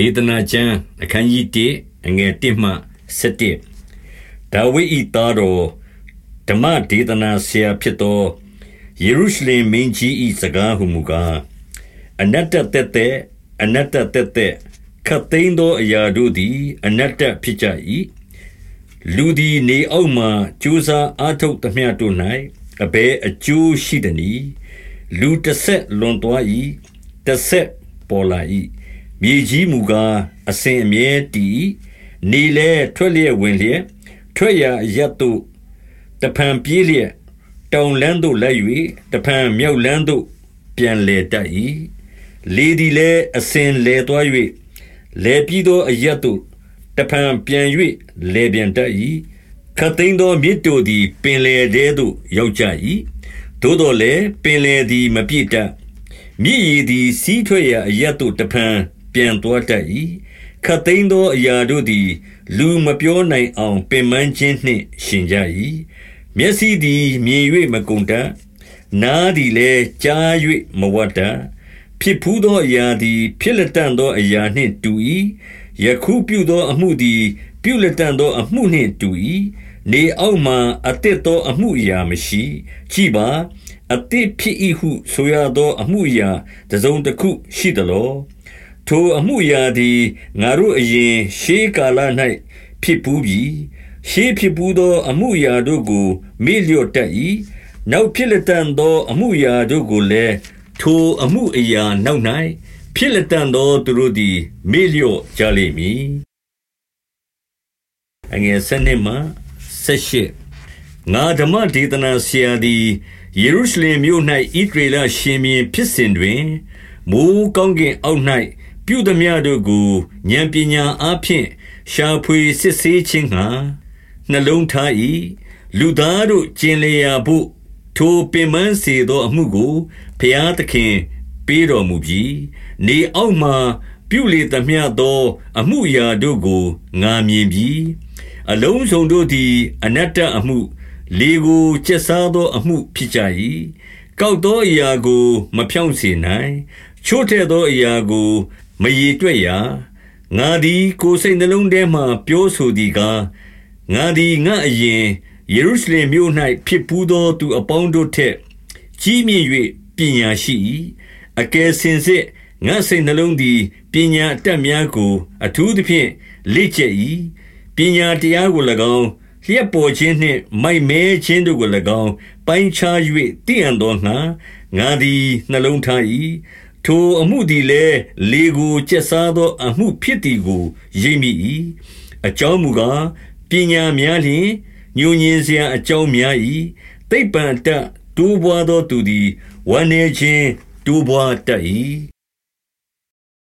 ဒေသနာကျမ်းအခန်းကြီး1အငယ်1မှ7ဒါဝိဒ်၏သားတော်ဓမ္မဒေသနာဆရာဖြစ်သောယေရုရှလင်မင်းကြီး၏စကားဟုမူကားအနတ္တတက်တဲ့အနတ္တတက်တဲ့ခတ်သိမ်းသောအရာတို့သည် အနတ္တဖြစ်ကြ၏လူသည်နေအောက်မှကြိုးစားအားထုတ်သမျှတို့၌အဘယ်အကျိုးရှိသနည်းလူတစ်ဆက်လွန်သွား၏တစ်ဆက်ပေါ်လာ၏ မြေကြီးမူကားအစဉ်အမြဲတည်နေလဲထွက်လျက်ဝင်လျက်ထွက်ရာရက်သို့တဖန်ပြေးလျက်တောင်လန်းသို့လိုက်၍တဖန်မြောက်လန်းသို့ပြန်လေတတ်၏လေဒီလဲအစဉ်လဲသွား၍လဲပြီးသောအရက်သို့တဖန်ပြန်၍လဲပြန်တတ်၏ခတ်သိမ်းသောမြစ်တို့သည် ပင်လေတဲသို့ရောက်ကြ၏သို့တော်လည်းပင်လေသည်မပြည့်တတ်မြည်ရည်သည်စီးထွက်ရာအရက်သို့တဖန် ပြန်သွားတတ်၏ခတ်သိမ်းသောအရာတို့သည် လူမပြောနိုင်အောင်ပင်ပန်းခြင်းနှင့်ရှင်ကြ၏မျက်စိသည်မြင်၍မကုန်တတ်နားသည်လည်းကြား၍မဝတ်တတ်ဖြစ်ဖူးသောအရာသည် ဖြစ်လက်တန်သောအရာနှင့်တူ၏ယခုပြုသောအမှုသည် ပြုလက်တန်သောအမှုနှင့်တူ၏နေအောက်မှအသစ်သောအမှုအရာမရှိကြည်ပါအသစ်ဖြစ်၏ဟုဆိုရသောအမှုအရာတစုံတစ်ခုရှိသလော ထိုအမှုအရာသည်ငါတို့အရင်ရှေးကာလ၌ဖြစ်ပူးပြီရှေးဖြစ်ပူးသော အမှုအရာတို့ကို မေ့လျော့တတ်၏နောက်ဖြစ်လက်တန်သော အမှုအရာတို့ကိုလည်းထိုအမှုအရာနောက်၌ဖြစ်လက်တန်သောသူတို့သည် မေ့လျော့ကြလိမ့်မည်အငယ်7မှ18ငါဓမ္မဒေသနာဆရာသည်ယေရုရှလင်မြို့၌ဣဒရေလရှင်မြင်းဖြစ်စဉ်တွင်မိုးကောင်းကင်အောက်၌ ပြုသမျှတို့ကိုဉာဏ်ပညာအားဖြင့် ရှာဖွေစစ်ဆေးခြင်းငှာနှလုံးထား၏လူသားတို့ကျင်လျာဖို့ထိုပင်ပန်းစေသောအမှုကိုဖျားသခင်ပေးတော်မူပြီးနေအောက်မှပြုလေသမျှသော အမှုရာတို့ကိုငာမြင်ပြီးအလုံးစုံတို့သည် အနတ္တအမှု လေကိုကျက်စားသောအမှုဖြစ်ကြ၏ကောက်သောအရာကို မဖြောင့်စေနိုင် ချို့တဲ့သောအရာကို မရေတွက်ရာငါသည်ကိုယ်စိတ်နှလုံးထဲမှပြောဆိုသည်ကားငါသည်ငါအရင်ယေရုရှလင်မြို့၌ဖြစ်ပူးသောသူအပေါင်းတို့ထက်ကြီးမြင့်၍ပညာရှိ၏အကယ်စင်စစ်ငါစိတ်နှလုံးသည်ပညာအတတ်များကို အထူးသဖြင့်လေ့ကျက်၏ပညာတရားကို၎င်းလျက်ပေါ်ခြင်းနှင့်မိုက်မဲခြင်းတို့ကို၎င်းပိုင်းခြား၍တည်အံ့သောငါငါသည်နှလုံးထား၏ ထိုအမှုသည်လည်းလေကိုကျက်စားသော အမှုဖြစ်သည်ကိုရိပ်မိ၏အကြောင်းမူကားပညာများလျင်ညဉ့်ညင်စရာအကြောင်းများ၏သိပ္ပံတတိုးပွားသောသူသည်ဝမ်းနေခြင်းတိုးပွားတတ်၏